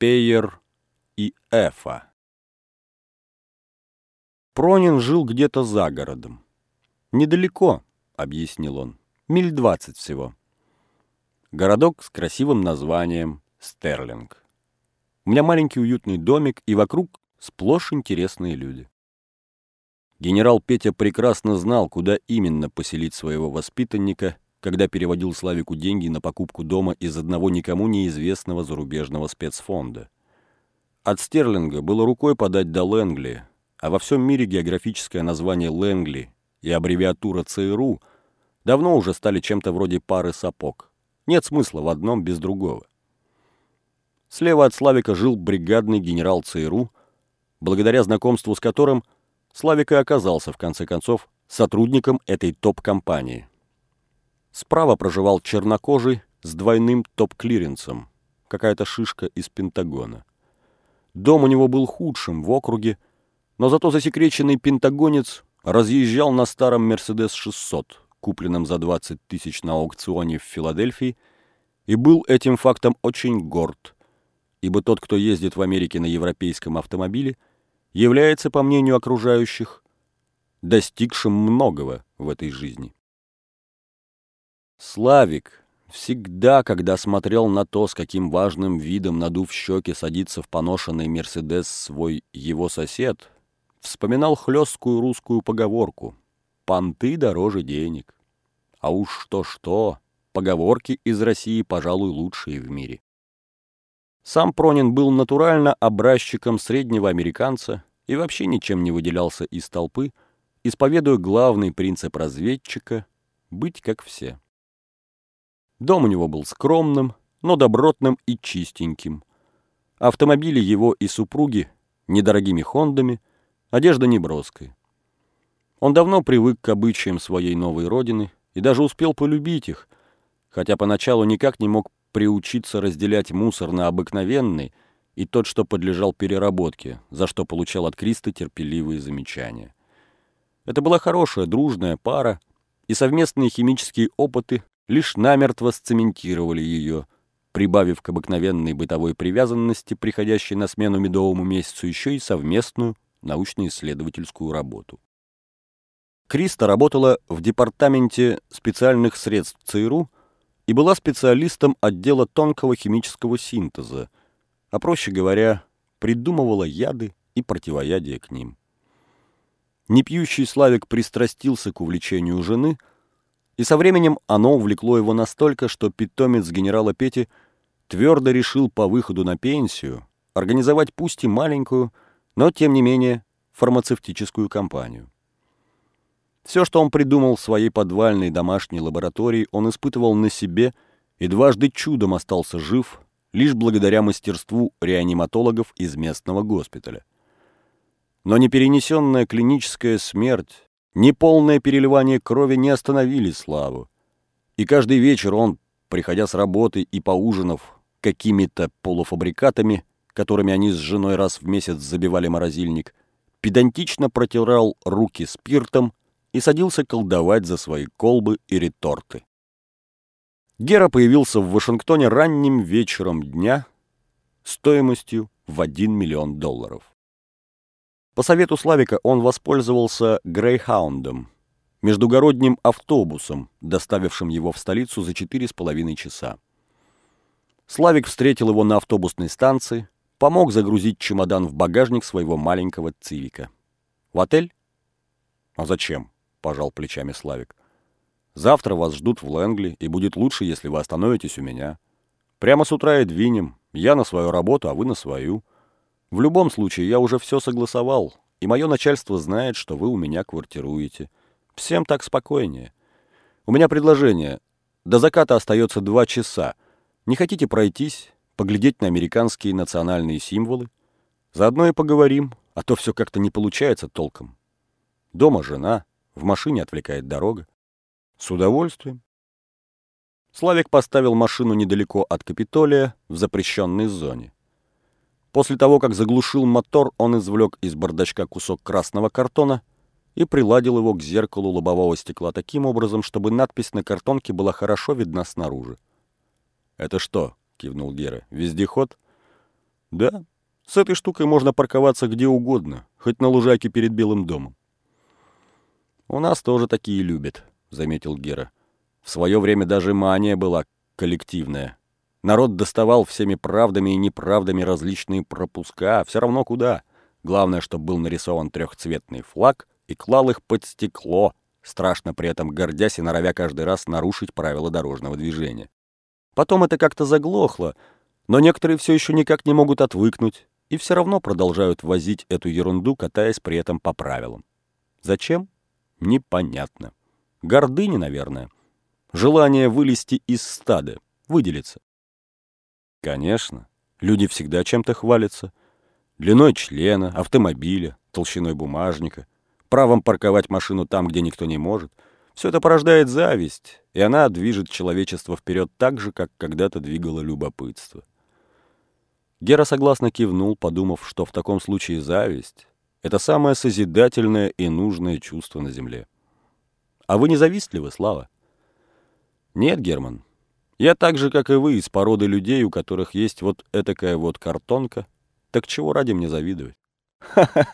Пейер и Эфа. Пронин жил где-то за городом. «Недалеко», — объяснил он, — «миль двадцать всего». Городок с красивым названием Стерлинг. У меня маленький уютный домик, и вокруг сплошь интересные люди. Генерал Петя прекрасно знал, куда именно поселить своего воспитанника, когда переводил Славику деньги на покупку дома из одного никому неизвестного зарубежного спецфонда. От Стерлинга было рукой подать до Лэнгли, а во всем мире географическое название Лэнгли и аббревиатура ЦРУ давно уже стали чем-то вроде пары сапог. Нет смысла в одном без другого. Слева от Славика жил бригадный генерал ЦРУ, благодаря знакомству с которым Славик и оказался, в конце концов, сотрудником этой топ-компании. Справа проживал чернокожий с двойным топ-клиренсом, какая-то шишка из Пентагона. Дом у него был худшим в округе, но зато засекреченный пентагонец разъезжал на старом «Мерседес 600», купленном за 20 тысяч на аукционе в Филадельфии, и был этим фактом очень горд, ибо тот, кто ездит в Америке на европейском автомобиле, является, по мнению окружающих, достигшим многого в этой жизни. Славик всегда, когда смотрел на то, с каким важным видом, надув щеки, садится в поношенный «Мерседес» свой его сосед, вспоминал хлесткую русскую поговорку «Понты дороже денег». А уж что-что, поговорки из России, пожалуй, лучшие в мире. Сам Пронин был натурально образчиком среднего американца и вообще ничем не выделялся из толпы, исповедуя главный принцип разведчика — быть как все. Дом у него был скромным, но добротным и чистеньким. Автомобили его и супруги — недорогими хондами — Одежда неброская. Он давно привык к обычаям своей новой родины и даже успел полюбить их, хотя поначалу никак не мог приучиться разделять мусор на обыкновенный и тот, что подлежал переработке, за что получал от Криста терпеливые замечания. Это была хорошая, дружная пара, и совместные химические опыты лишь намертво сцементировали ее, прибавив к обыкновенной бытовой привязанности, приходящей на смену медовому месяцу, еще и совместную научно-исследовательскую работу. Криста работала в департаменте специальных средств ЦРУ и была специалистом отдела тонкого химического синтеза, а проще говоря, придумывала яды и противоядия к ним. Непьющий Славик пристрастился к увлечению жены, и со временем оно увлекло его настолько, что питомец генерала Пети твердо решил по выходу на пенсию организовать пусть и маленькую, но, тем не менее, фармацевтическую компанию. Все, что он придумал в своей подвальной домашней лаборатории, он испытывал на себе и дважды чудом остался жив лишь благодаря мастерству реаниматологов из местного госпиталя. Но неперенесенная клиническая смерть, неполное переливание крови не остановили Славу. И каждый вечер он, приходя с работы и поужинав какими-то полуфабрикатами, которыми они с женой раз в месяц забивали морозильник, педантично протирал руки спиртом и садился колдовать за свои колбы и реторты. Гера появился в Вашингтоне ранним вечером дня стоимостью в 1 миллион долларов. По совету Славика он воспользовался «Грейхаундом», междугородним автобусом, доставившим его в столицу за четыре с половиной часа. Славик встретил его на автобусной станции, помог загрузить чемодан в багажник своего маленького цивика. «В отель?» «А зачем?» — пожал плечами Славик. «Завтра вас ждут в Лэнгли, и будет лучше, если вы остановитесь у меня. Прямо с утра и двинем. Я на свою работу, а вы на свою. В любом случае, я уже все согласовал, и мое начальство знает, что вы у меня квартируете. Всем так спокойнее. У меня предложение. До заката остается два часа. Не хотите пройтись? поглядеть на американские национальные символы. Заодно и поговорим, а то все как-то не получается толком. Дома жена, в машине отвлекает дорога. С удовольствием. Славик поставил машину недалеко от Капитолия, в запрещенной зоне. После того, как заглушил мотор, он извлек из бардачка кусок красного картона и приладил его к зеркалу лобового стекла таким образом, чтобы надпись на картонке была хорошо видна снаружи. «Это что, кивнул Гера. «Вездеход?» Да, с этой штукой можно парковаться где угодно, хоть на лужайке перед Белым домом. «У нас тоже такие любят», — заметил Гера. «В свое время даже мания была коллективная. Народ доставал всеми правдами и неправдами различные пропуска, все равно куда. Главное, чтобы был нарисован трехцветный флаг и клал их под стекло, страшно при этом гордясь и норовя каждый раз нарушить правила дорожного движения. Потом это как-то заглохло, но некоторые все еще никак не могут отвыкнуть и все равно продолжают возить эту ерунду, катаясь при этом по правилам. Зачем? Непонятно. Гордыня, наверное. Желание вылезти из стада, выделиться. Конечно, люди всегда чем-то хвалятся. Длиной члена, автомобиля, толщиной бумажника, правом парковать машину там, где никто не может. Все это порождает зависть, и она движет человечество вперед так же, как когда-то двигало любопытство. Гера согласно кивнул, подумав, что в таком случае зависть — это самое созидательное и нужное чувство на земле. А вы не завистливы, Слава? Нет, Герман. Я так же, как и вы, из породы людей, у которых есть вот этакая вот картонка. Так чего ради мне завидовать? Ха-ха!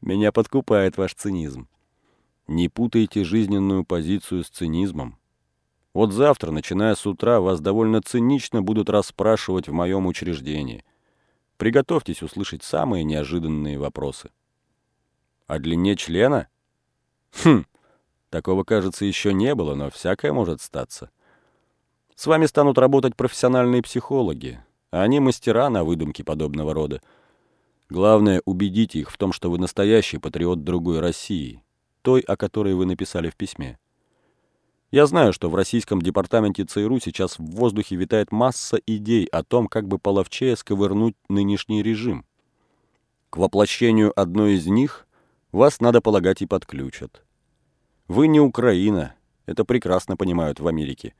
Меня подкупает ваш цинизм. Не путайте жизненную позицию с цинизмом. Вот завтра, начиная с утра, вас довольно цинично будут расспрашивать в моем учреждении. Приготовьтесь услышать самые неожиданные вопросы. О длине члена? Хм, такого, кажется, еще не было, но всякое может статься. С вами станут работать профессиональные психологи, а они мастера на выдумки подобного рода. Главное, убедите их в том, что вы настоящий патриот другой России, той, о которой вы написали в письме. Я знаю, что в российском департаменте ЦРУ сейчас в воздухе витает масса идей о том, как бы половчее сковырнуть нынешний режим. К воплощению одной из них вас, надо полагать, и подключат. Вы не Украина, это прекрасно понимают в Америке.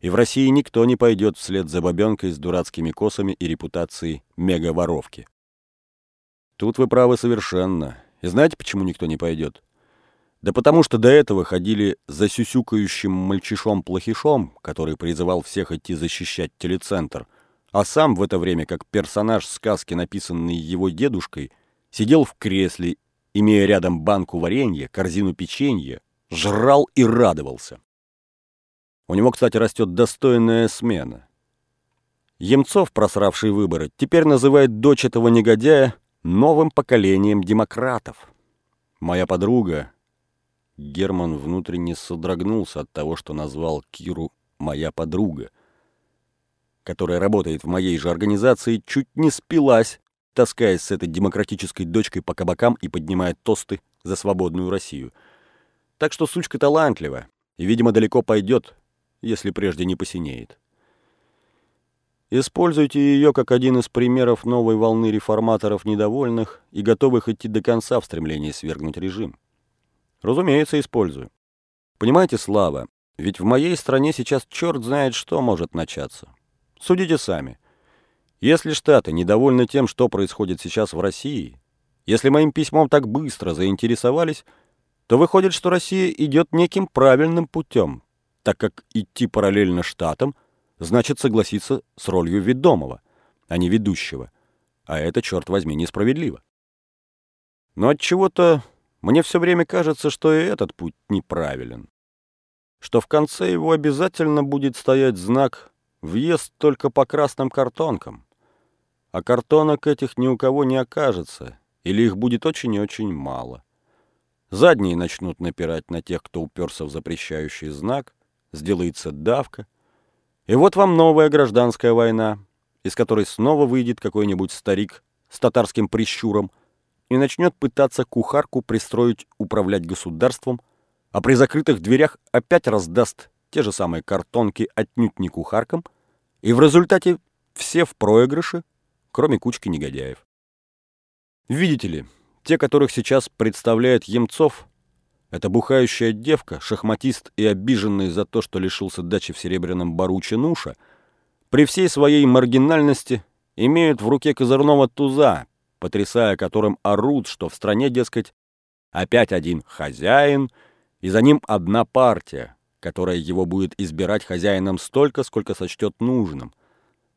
И в России никто не пойдет вслед за бабенкой с дурацкими косами и репутацией мега-воровки. Тут вы правы совершенно. И знаете, почему никто не пойдет? Да потому что до этого ходили за сюсюкающим мальчишом-плохишом, который призывал всех идти защищать телецентр, а сам в это время, как персонаж сказки, написанный его дедушкой, сидел в кресле, имея рядом банку варенья, корзину печенья, жрал и радовался. У него, кстати, растет достойная смена. Емцов, просравший выборы, теперь называет дочь этого негодяя новым поколением демократов. Моя подруга, Герман внутренне содрогнулся от того, что назвал Киру «моя подруга», которая работает в моей же организации, чуть не спилась, таскаясь с этой демократической дочкой по кабакам и поднимая тосты за свободную Россию. Так что сучка талантлива и, видимо, далеко пойдет, если прежде не посинеет. Используйте ее как один из примеров новой волны реформаторов недовольных и готовых идти до конца в стремлении свергнуть режим. Разумеется, использую. Понимаете, Слава, ведь в моей стране сейчас черт знает что может начаться. Судите сами. Если Штаты недовольны тем, что происходит сейчас в России, если моим письмом так быстро заинтересовались, то выходит, что Россия идет неким правильным путем, так как идти параллельно Штатам – значит согласиться с ролью ведомого, а не ведущего. А это, черт возьми, несправедливо. Но от чего то мне все время кажется, что и этот путь неправилен. Что в конце его обязательно будет стоять знак «Въезд только по красным картонкам». А картонок этих ни у кого не окажется, или их будет очень и очень мало. Задние начнут напирать на тех, кто уперся в запрещающий знак, сделается давка — и вот вам новая гражданская война, из которой снова выйдет какой-нибудь старик с татарским прищуром и начнет пытаться кухарку пристроить управлять государством, а при закрытых дверях опять раздаст те же самые картонки отнюдь не кухаркам, и в результате все в проигрыше, кроме кучки негодяев. Видите ли, те, которых сейчас представляет Емцов, эта бухающая девка, шахматист и обиженный за то, что лишился дачи в Серебряном Бару Чинуша, при всей своей маргинальности имеют в руке козырного туза, потрясая которым орут, что в стране, дескать, опять один хозяин, и за ним одна партия, которая его будет избирать хозяином столько, сколько сочтет нужным.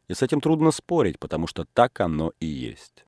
И с этим трудно спорить, потому что так оно и есть.